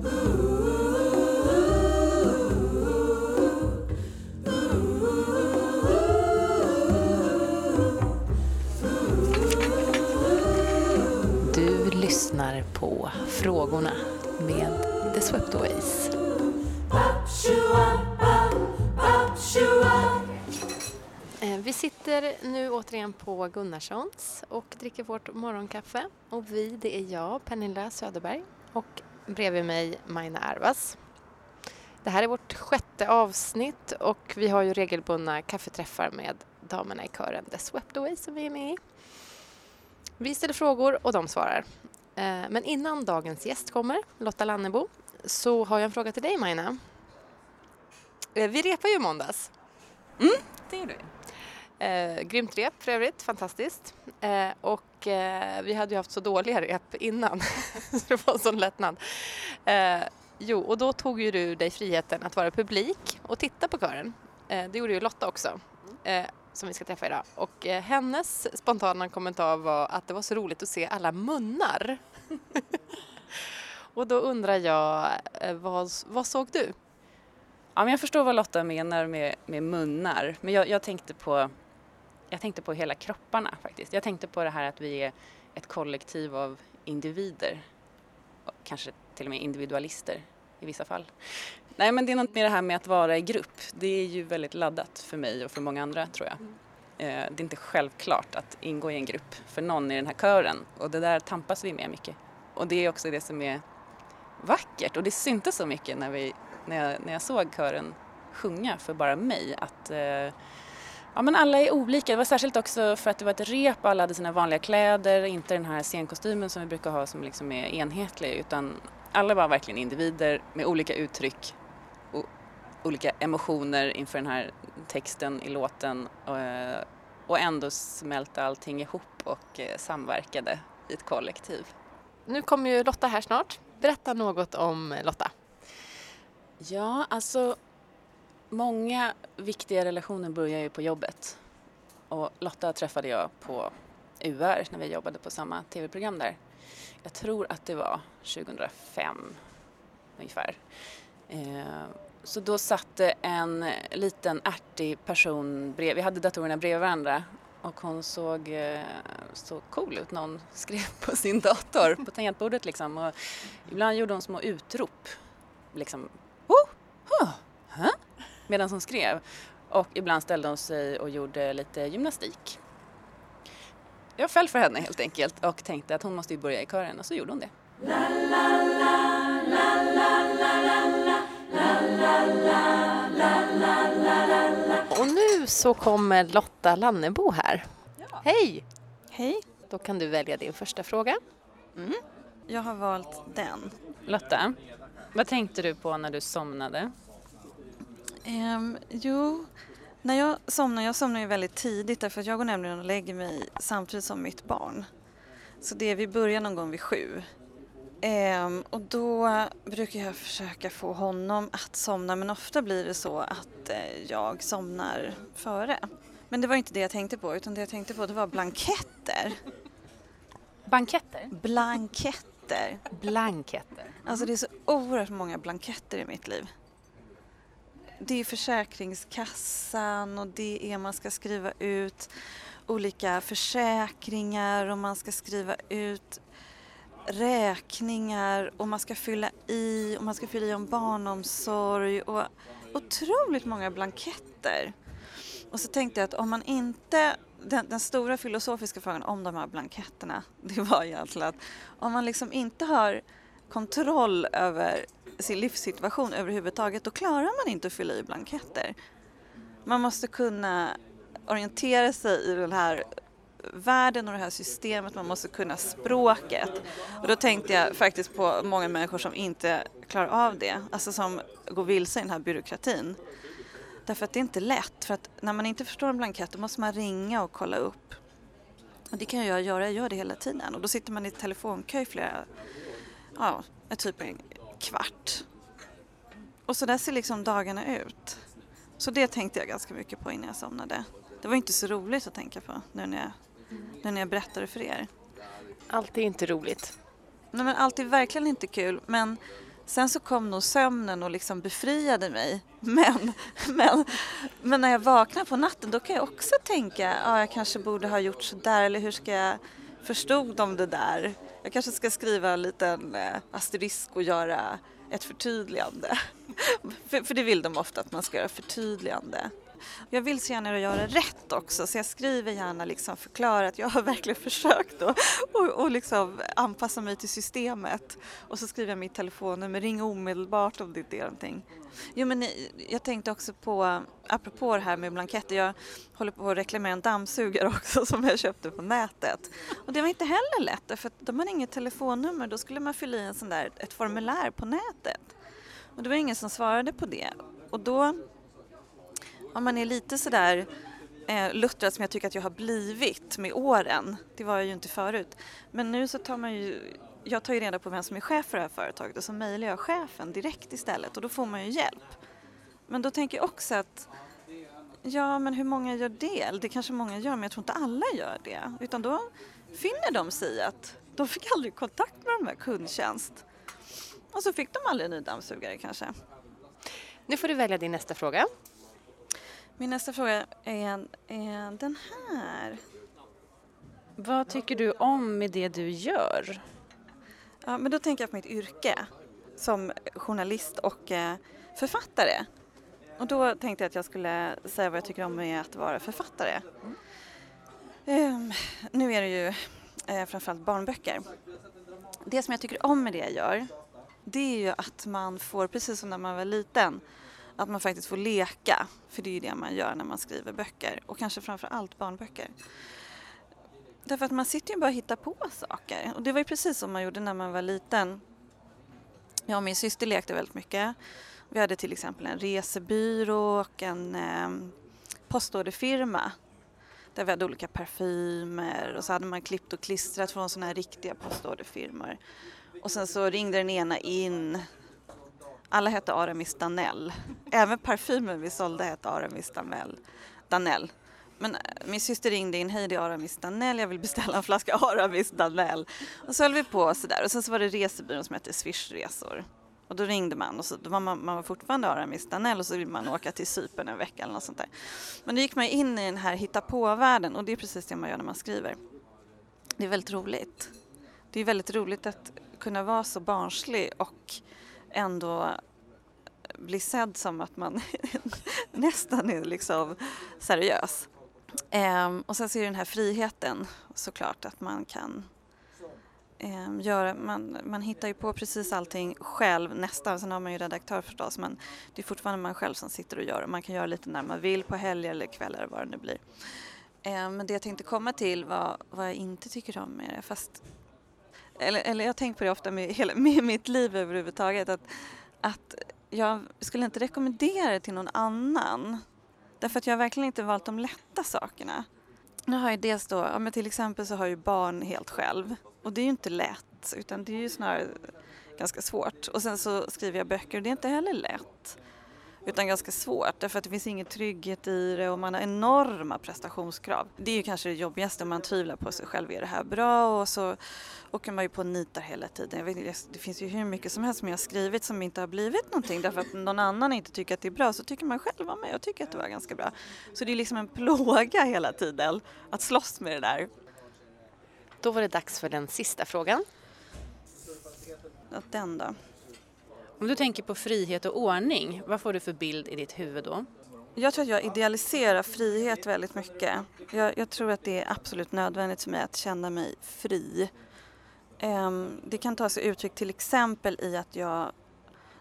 Du lyssnar på Frågorna med The Sweptaways. Eh, vi sitter nu återigen på Gunnarssons och dricker vårt morgonkaffe. Och vi, det är jag, Pernilla Söderberg och bredvid mig Maina Arvas. Det här är vårt sjätte avsnitt och vi har ju regelbundna kaffeträffar med damerna i kören The Swept Away som vi är med i. Vi ställer frågor och de svarar. Eh, men innan dagens gäst kommer, Lotta Lannebo, så har jag en fråga till dig Maina. Eh, vi repar ju i måndags. Mm, det gör du. Eh, grymt rep för övrigt, fantastiskt. Eh, och eh, vi hade ju haft så dåliga rep innan, så det var en sån lättnad. Eh, jo, och då tog ju du dig friheten att vara publik och titta på kören. Eh, det gjorde ju Lotta också, eh, som vi ska träffa idag. Och eh, hennes spontana kommentar var att det var så roligt att se alla munnar. och då undrar jag, eh, vad, vad såg du? Ja, men jag förstår vad Lotta menar med, med munnar. Men jag, jag, tänkte på, jag tänkte på hela kropparna faktiskt. Jag tänkte på det här att vi är ett kollektiv av individer. Kanske till och med individualister i vissa fall. Nej, men det är något med det här med att vara i grupp. Det är ju väldigt laddat för mig och för många andra tror jag. Eh, Det är inte självklart att ingå i en grupp för någon i den här kören. Och det där tampas vi med mycket. Och det är också det som är vackert. Och det syntes så mycket när, vi, när, jag, när jag såg kören sjunga för bara mig. Att eh, ja, men alla är olika. Det var särskilt också för att det var ett rep. Alla hade sina vanliga kläder. Inte den här scenkostymen som vi brukar ha som liksom är enhetlig. Utan alla var verkligen individer med olika uttryck och olika emotioner inför den här texten i låten. eh, Och ändå smälte allting ihop och eh, samverkade i ett kollektiv. Nu kommer ju Lotta här snart. Berätta något om Lotta. Ja, alltså många viktiga relationer börjar ju på jobbet. Och Lotta träffade jag på UR när vi jobbade på samma tv-program där. Jag tror att det var 2005 ungefär. Eh, så då satte en liten ärtig person bredvid, vi hade datorerna bredvid varandra och hon såg eh, så cool ut när hon skrev på sin dator på tangentbordet liksom. Och ibland gjorde hon små utrop. Liksom, oh, huh, huh? Medan hon skrev. Och ibland ställde hon sig och gjorde lite gymnastik. Jag föll för henne helt enkelt och tänkte att hon måste ju börja i kören och så gjorde hon det. Och nu så kommer Lotta Lannebo här. Hej! Hej, Då kan du välja din första fråga. jag har valt den. Lotta, vad tänkte du på när du somnade? Ehm, jo, när jag somnar, jag somnar ju väldigt tidigt därför att jag går nämligen och lägger mig samtidigt som mitt barn. Så det är vi börjar någon gång vid sju. Ehm, och då brukar jag försöka få honom att somna men ofta blir det så att eh, jag somnar före. Men det var inte det jag tänkte på utan det jag tänkte på det var blanketter. Banketter? Blanketter. Blanketter. Alltså det är så oerhört många blanketter i mitt liv. Det är Försäkringskassan och det är man ska skriva ut olika försäkringar och man ska skriva ut räkningar och man ska fylla i och man ska fylla i om barnomsorg och otroligt många blanketter. Och så tänkte jag att om man inte, den, den stora filosofiska frågan om de här blanketterna, det var egentligen alltså att om man liksom inte har kontroll över sin livssituation överhuvudtaget, då klarar man inte att fylla i blanketter. Man måste kunna orientera sig i den här världen och det här systemet, man måste kunna språket. Och då tänkte jag faktiskt på många människor som inte klarar av det, alltså som går vilse i den här byråkratin. Därför att det är inte lätt, för att när man inte förstår en blankett då måste man ringa och kolla upp. Och det kan jag göra, jag gör det hela tiden. Och då sitter man i telefonkö i flera, ja, typ en kvart. Och så där ser liksom dagarna ut. Så det tänkte jag ganska mycket på innan jag somnade. Det var inte så roligt att tänka på nu när jag, nu när jag berättade för er. Allt är inte roligt. Nej, men allt är verkligen inte kul men Sen så kom nog sömnen och liksom befriade mig. Men, men, men när jag vaknar på natten då kan jag också tänka, ja ah, jag kanske borde ha gjort sådär eller hur ska jag, förstod de det där? Jag kanske ska skriva en liten eh, asterisk och göra ett förtydligande. för, för det vill de ofta att man ska göra förtydligande. Jag vill så gärna göra rätt också så jag skriver gärna liksom förklarar att jag har verkligen försökt att och, och liksom anpassa mig till systemet. Och så skriver jag mitt telefonnummer, ring omedelbart om det är någonting. Jo men jag tänkte också på, apropå det här med blanketter, jag håller på att reklamera en dammsugare också som jag köpte på nätet. Och det var inte heller lätt för de har inget telefonnummer, då skulle man fylla i en sån där, ett formulär på nätet. Och det var ingen som svarade på det. Och då om man är lite sådär eh, luttrad som jag tycker att jag har blivit med åren, det var jag ju inte förut, men nu så tar man ju jag tar ju reda på vem som är chef för det här företaget och så mejlar jag chefen direkt istället och då får man ju hjälp. Men då tänker jag också att ja, men hur många gör det? Det kanske många gör, men jag tror inte alla gör det. Utan då finner de sig i att de fick aldrig kontakt med de här kundtjänst. Och så fick de aldrig en ny dammsugare kanske. Nu får du välja din nästa fråga. Min nästa fråga är, är den här. Vad tycker du om med det du gör? Ja, men då tänker jag på mitt yrke som journalist och eh, författare. Och då tänkte jag att jag skulle säga vad jag tycker om med att vara författare. Mm. Um, nu är det ju eh, framförallt barnböcker. Det som jag tycker om med det jag gör, det är ju att man får, precis som när man var liten, att man faktiskt får leka, för det är ju det man gör när man skriver böcker och kanske framför allt barnböcker. Därför att man sitter ju bara och hittar på saker och det var ju precis som man gjorde när man var liten. Jag och min syster lekte väldigt mycket. Vi hade till exempel en resebyrå och en eh, postorderfirma där vi hade olika parfymer och så hade man klippt och klistrat från sådana här riktiga postorderfirmor. Och sen så ringde den ena in alla hette Aramis Danell. Även parfymen vi sålde hette Aramis Danell. Men eh, min syster ringde in, hej det är Aramis Danell, jag vill beställa en flaska Aramis Danell. Och så höll vi på sådär och sen så var det resebyrån som hette Swishresor. Och då ringde man och så, då var man, man var fortfarande Aramis Danell och så ville man åka till Cypern en vecka eller något sånt där. Men då gick man in i den här hitta på-världen och det är precis det man gör när man skriver. Det är väldigt roligt. Det är väldigt roligt att kunna vara så barnslig och ändå eh, bli sedd som att man nästan är liksom seriös. Ehm, och sen så är det den här friheten såklart att man kan ehm, göra, man, man hittar ju på precis allting själv nästan, sen har man ju redaktör förstås men det är fortfarande man själv som sitter och gör och man kan göra lite när man vill på helger eller kvällar eller vad det nu blir. Ehm, men det jag tänkte komma till var vad jag inte tycker om med det fast eller, eller jag tänker på det ofta med, hela, med mitt liv överhuvudtaget att, att jag skulle inte rekommendera det till någon annan. Därför att jag har verkligen inte valt de lätta sakerna. Nu har jag dels då, ja, men till exempel så har jag ju barn helt själv och det är ju inte lätt utan det är ju snarare ganska svårt. Och sen så skriver jag böcker och det är inte heller lätt utan ganska svårt därför att det finns ingen trygghet i det och man har enorma prestationskrav. Det är ju kanske det jobbigaste man tvivlar på sig själv, är det här bra? Och så åker man ju på nitar hela tiden. Jag vet, det finns ju hur mycket som helst som jag har skrivit som inte har blivit någonting därför att någon annan inte tycker att det är bra så tycker man själv om mig och tycker att det var ganska bra. Så det är liksom en plåga hela tiden att slåss med det där. Då var det dags för den sista frågan. Den då? Om du tänker på frihet och ordning, vad får du för bild i ditt huvud då? Jag tror att jag idealiserar frihet väldigt mycket. Jag, jag tror att det är absolut nödvändigt för mig att känna mig fri. Ehm, det kan ta sig uttryck till exempel i att jag,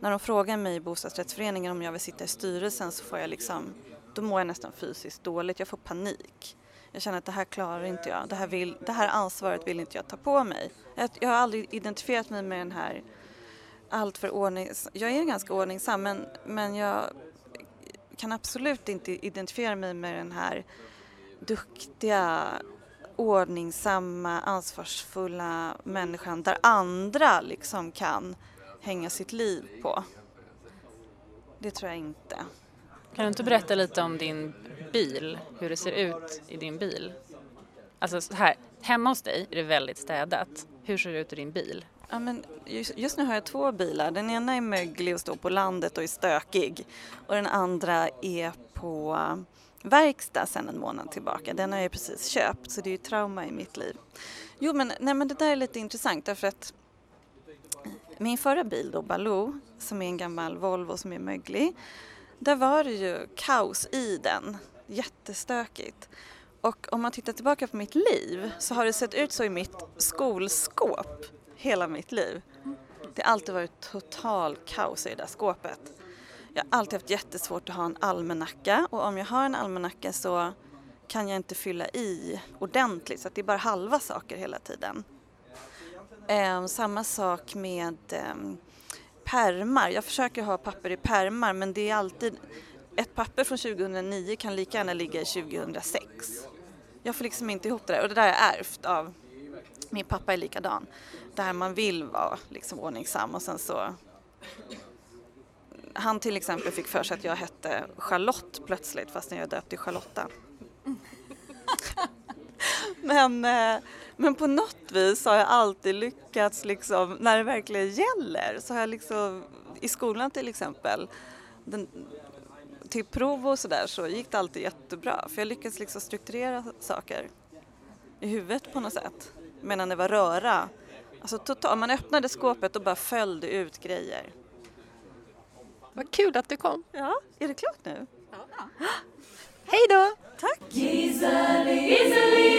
när de frågar mig i bostadsrättsföreningen om jag vill sitta i styrelsen så får jag liksom, då mår jag nästan fysiskt dåligt, jag får panik. Jag känner att det här klarar inte jag, det här, vill, det här ansvaret vill inte jag ta på mig. Jag, jag har aldrig identifierat mig med den här allt för ordnings... Jag är ganska ordningsam men, men jag kan absolut inte identifiera mig med den här duktiga, ordningsamma, ansvarsfulla människan där andra liksom kan hänga sitt liv på. Det tror jag inte. Kan du inte berätta lite om din bil, hur det ser ut i din bil? Alltså här, hemma hos dig är det väldigt städat. Hur ser det ut i din bil? Ja, men just, just nu har jag två bilar. Den ena är möglig och står på landet och är stökig. Och den andra är på eh, verkstad sedan en månad tillbaka. Den har jag precis köpt så det är ju trauma i mitt liv. Jo men, nej, men det där är lite intressant därför att min förra bil då, Baloo, som är en gammal Volvo som är möglig, där var det ju kaos i den. Jättestökigt. Och om man tittar tillbaka på mitt liv så har det sett ut så i mitt skolskåp hela mitt liv. Det har alltid varit total kaos i det där skåpet. Jag har alltid haft jättesvårt att ha en almanacka och om jag har en almanacka så kan jag inte fylla i ordentligt så att det är bara halva saker hela tiden. Eh, samma sak med eh, permar. Jag försöker ha papper i permar men det är alltid ett papper från 2009 kan lika gärna ligga i 2006. Jag får liksom inte ihop det där och det där har jag ärvt av min pappa är likadan. Där man vill vara liksom ordningsam och sen så han till exempel fick för sig att jag hette Charlotte plötsligt fastän jag är döpt till Charlotta. men, eh, men på något vis har jag alltid lyckats liksom, när det verkligen gäller, så har jag liksom, i skolan till exempel, den, till prov och sådär så gick det alltid jättebra för jag lyckades liksom strukturera saker i huvudet på något sätt. Medan det var röra, alltså totalt, man öppnade skåpet och bara föll det ut grejer. Vad kul att du kom. Ja, är det klart nu? Ja. Hej då! Tack! Hay. Easily, easily,